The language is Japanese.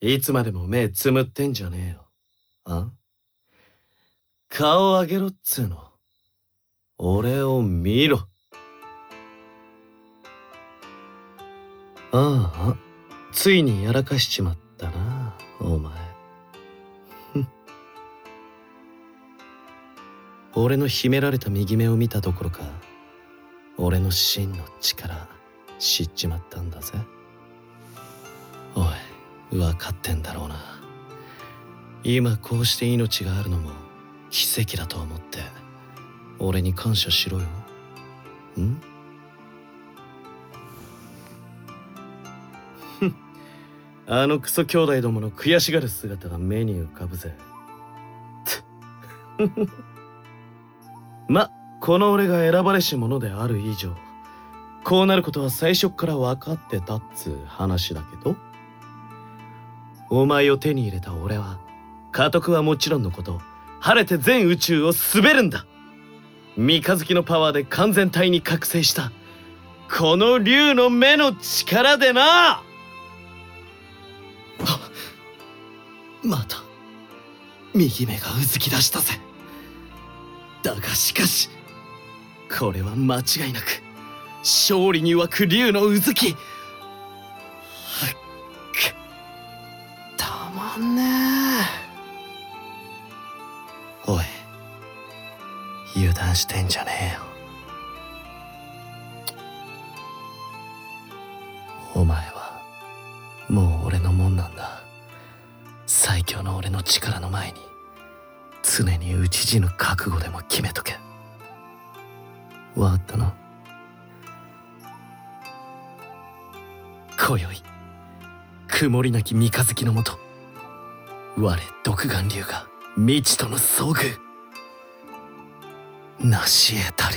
い、つまでも目つむってんじゃねえよ。あ？顔上げろっつうの。俺を見ろ。ああ、ついにやらかしちまったな、お前。俺の秘められた右目を見たどころか、俺の真の力、知っちまったんだぜ。分かってんだろうな。今こうして命があるのも奇跡だと思って、俺に感謝しろよ。ん？あのクソ兄弟どもの悔しがる姿が目に浮かぶぜ。ま、この俺が選ばれし者である以上、こうなることは最初から分かってたっつ話だけど。お前を手に入れた俺は、家督はもちろんのこと、晴れて全宇宙を滑るんだ。三日月のパワーで完全体に覚醒した、この竜の目の力でな。また右目がうずき出したぜ。だがしかしこれは間違いなく勝利に沸く竜のうずき。んねえ。おい油断してんじゃねえよ。お前はもう俺のもんなんだ。最強の俺の力の前に常に討ち死ぬ覚悟でも決めとけ。わかったな今宵曇りなき三日月のもと我独眼竜が未知との遭遇。成し得たり。